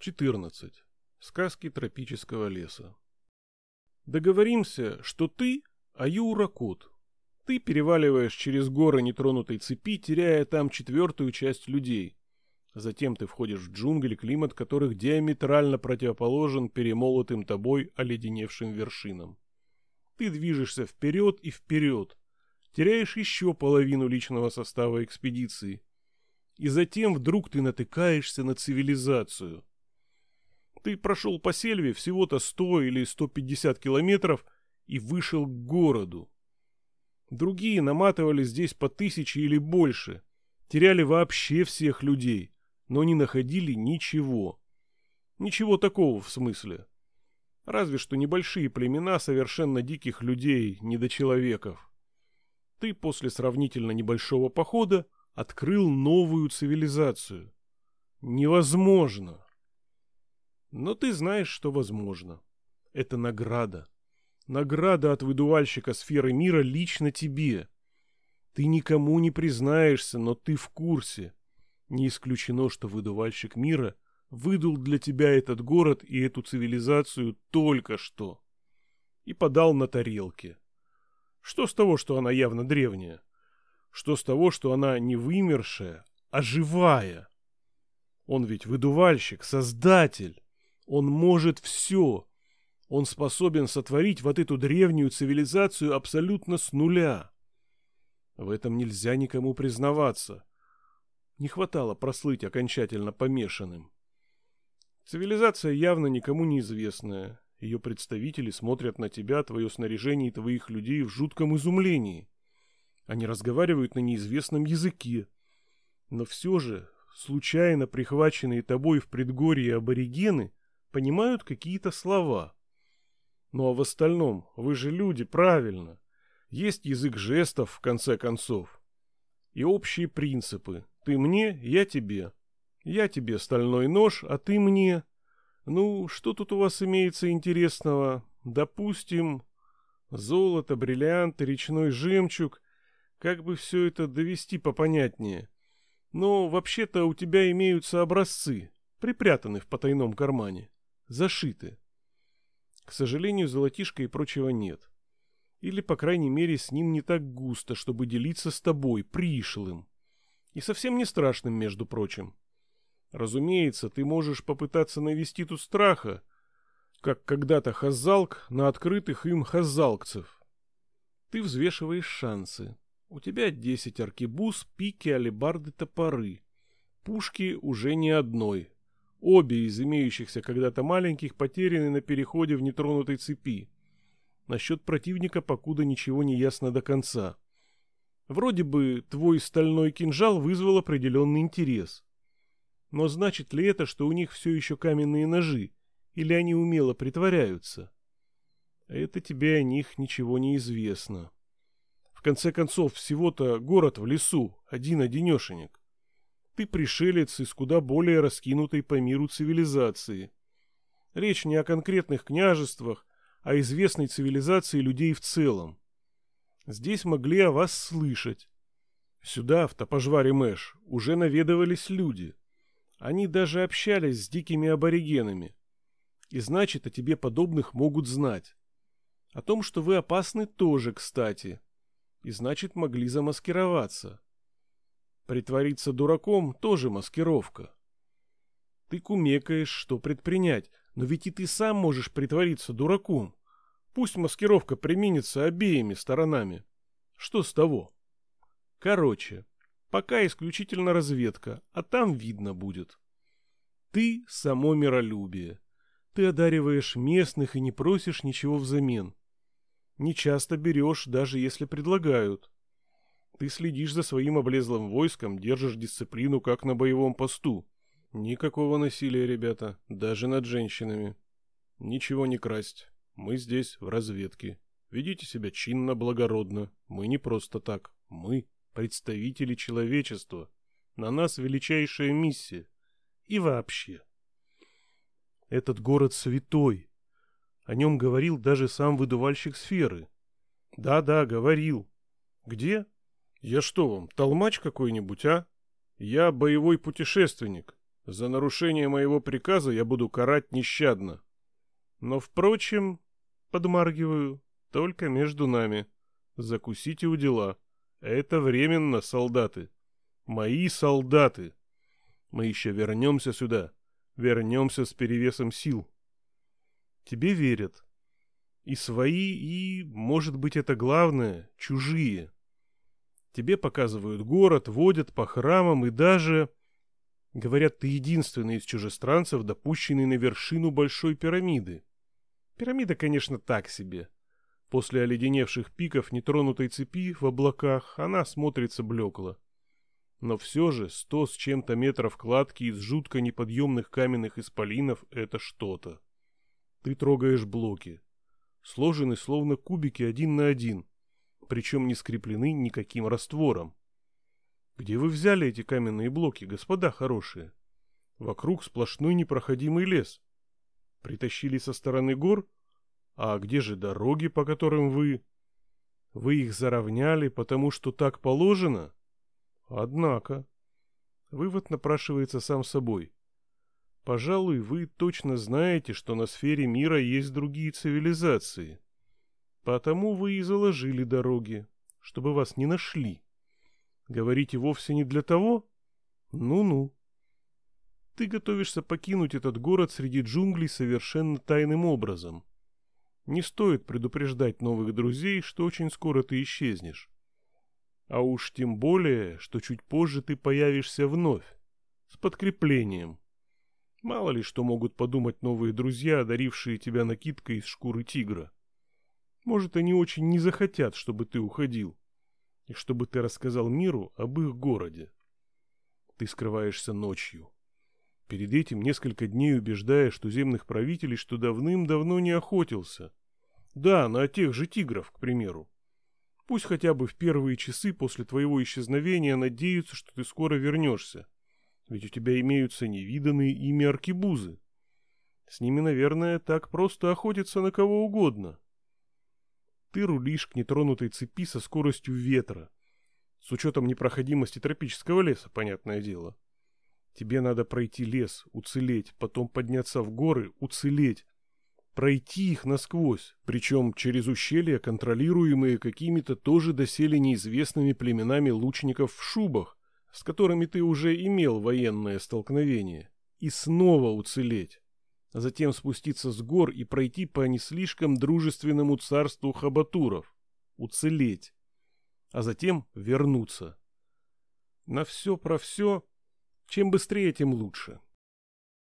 14. Сказки тропического леса. Договоримся, что ты Аюра-кот. Ты переваливаешь через горы нетронутой цепи, теряя там четвертую часть людей. Затем ты входишь в джунгли, климат которых диаметрально противоположен перемолотым тобой оледеневшим вершинам. Ты движешься вперед и вперед, теряешь еще половину личного состава экспедиции. И затем вдруг ты натыкаешься на цивилизацию – ты прошел по сельве всего-то 100 или 150 километров и вышел к городу. Другие наматывали здесь по тысяче или больше, теряли вообще всех людей, но не находили ничего. Ничего такого в смысле. Разве что небольшие племена совершенно диких людей, недочеловеков. Ты после сравнительно небольшого похода открыл новую цивилизацию. Невозможно. Но ты знаешь, что возможно. Это награда. Награда от выдувальщика сферы мира лично тебе. Ты никому не признаешься, но ты в курсе. Не исключено, что выдувальщик мира выдул для тебя этот город и эту цивилизацию только что. И подал на тарелке. Что с того, что она явно древняя? Что с того, что она не вымершая, а живая? Он ведь выдувальщик, создатель. Он может все. Он способен сотворить вот эту древнюю цивилизацию абсолютно с нуля. В этом нельзя никому признаваться. Не хватало прослыть окончательно помешанным. Цивилизация явно никому неизвестная. Ее представители смотрят на тебя, твое снаряжение и твоих людей в жутком изумлении. Они разговаривают на неизвестном языке. Но все же, случайно прихваченные тобой в предгорье аборигены понимают какие-то слова. Ну а в остальном, вы же люди, правильно. Есть язык жестов, в конце концов. И общие принципы. Ты мне, я тебе. Я тебе стальной нож, а ты мне... Ну, что тут у вас имеется интересного? Допустим, золото, бриллианты, речной жемчуг. Как бы все это довести попонятнее. Но вообще-то у тебя имеются образцы, припрятаны в потайном кармане зашиты. К сожалению, золотишка и прочего нет. Или, по крайней мере, с ним не так густо, чтобы делиться с тобой, пришлым. И совсем не страшным, между прочим. Разумеется, ты можешь попытаться навести тут страха, как когда-то хазалк на открытых им хазалкцев. Ты взвешиваешь шансы. У тебя десять аркебуз, пики, алебарды, топоры. Пушки уже не одной, Обе из имеющихся когда-то маленьких потеряны на переходе в нетронутой цепи. Насчет противника покуда ничего не ясно до конца. Вроде бы твой стальной кинжал вызвал определенный интерес. Но значит ли это, что у них все еще каменные ножи, или они умело притворяются? Это тебе о них ничего не известно. В конце концов, всего-то город в лесу, один-одинешенек. Ты пришелец из куда более раскинутой по миру цивилизации. Речь не о конкретных княжествах, а известной цивилизации людей в целом. Здесь могли о вас слышать. Сюда, в Топожваре Мэш, уже наведывались люди. Они даже общались с дикими аборигенами. И значит, о тебе подобных могут знать. О том, что вы опасны, тоже, кстати. И значит, могли замаскироваться. Притвориться дураком тоже маскировка. Ты кумекаешь, что предпринять, но ведь и ты сам можешь притвориться дураком. Пусть маскировка применится обеими сторонами. Что с того? Короче, пока исключительно разведка, а там видно будет. Ты само миролюбие. Ты одариваешь местных и не просишь ничего взамен. Не часто берешь, даже если предлагают. Ты следишь за своим облезлым войском, держишь дисциплину, как на боевом посту. Никакого насилия, ребята, даже над женщинами. Ничего не красть. Мы здесь в разведке. Ведите себя чинно, благородно. Мы не просто так. Мы представители человечества. На нас величайшая миссия. И вообще. Этот город святой. О нем говорил даже сам выдувальщик сферы. Да-да, говорил. Где? Я что вам, толмач какой-нибудь, а? Я боевой путешественник. За нарушение моего приказа я буду карать нещадно. Но, впрочем, подмаргиваю, только между нами. Закусите у дела. Это временно, солдаты. Мои солдаты. Мы еще вернемся сюда. Вернемся с перевесом сил. Тебе верят. И свои, и, может быть, это главное, чужие. Тебе показывают город, водят по храмам и даже... Говорят, ты единственный из чужестранцев, допущенный на вершину Большой пирамиды. Пирамида, конечно, так себе. После оледеневших пиков нетронутой цепи в облаках она смотрится блекло. Но все же сто с чем-то метров кладки из жутко неподъемных каменных исполинов — это что-то. Ты трогаешь блоки. Сложены словно кубики один на один, причем не скреплены никаким раствором. Где вы взяли эти каменные блоки, господа хорошие? Вокруг сплошной непроходимый лес. Притащили со стороны гор? А где же дороги, по которым вы... Вы их заровняли, потому что так положено? Однако... Вывод напрашивается сам собой. Пожалуй, вы точно знаете, что на сфере мира есть другие цивилизации. Потому вы и заложили дороги, чтобы вас не нашли. Говорите вовсе не для того? Ну-ну. Ты готовишься покинуть этот город среди джунглей совершенно тайным образом. Не стоит предупреждать новых друзей, что очень скоро ты исчезнешь. А уж тем более, что чуть позже ты появишься вновь, с подкреплением. Мало ли что могут подумать новые друзья, одарившие тебя накидкой из шкуры тигра. Может, они очень не захотят, чтобы ты уходил и чтобы ты рассказал миру об их городе. Ты скрываешься ночью. Перед этим несколько дней убеждаешь туземных правителей, что давным-давно не охотился. Да, на тех же тигров, к примеру. Пусть хотя бы в первые часы после твоего исчезновения надеются, что ты скоро вернешься. Ведь у тебя имеются невиданные ими аркибузы. С ними, наверное, так просто охотиться на кого угодно. Ты рулишь к нетронутой цепи со скоростью ветра. С учетом непроходимости тропического леса, понятное дело. Тебе надо пройти лес, уцелеть, потом подняться в горы, уцелеть. Пройти их насквозь, причем через ущелья, контролируемые какими-то тоже доселе неизвестными племенами лучников в шубах, с которыми ты уже имел военное столкновение. И снова уцелеть затем спуститься с гор и пройти по не слишком дружественному царству хабатуров, уцелеть, а затем вернуться. На все про все, чем быстрее, тем лучше.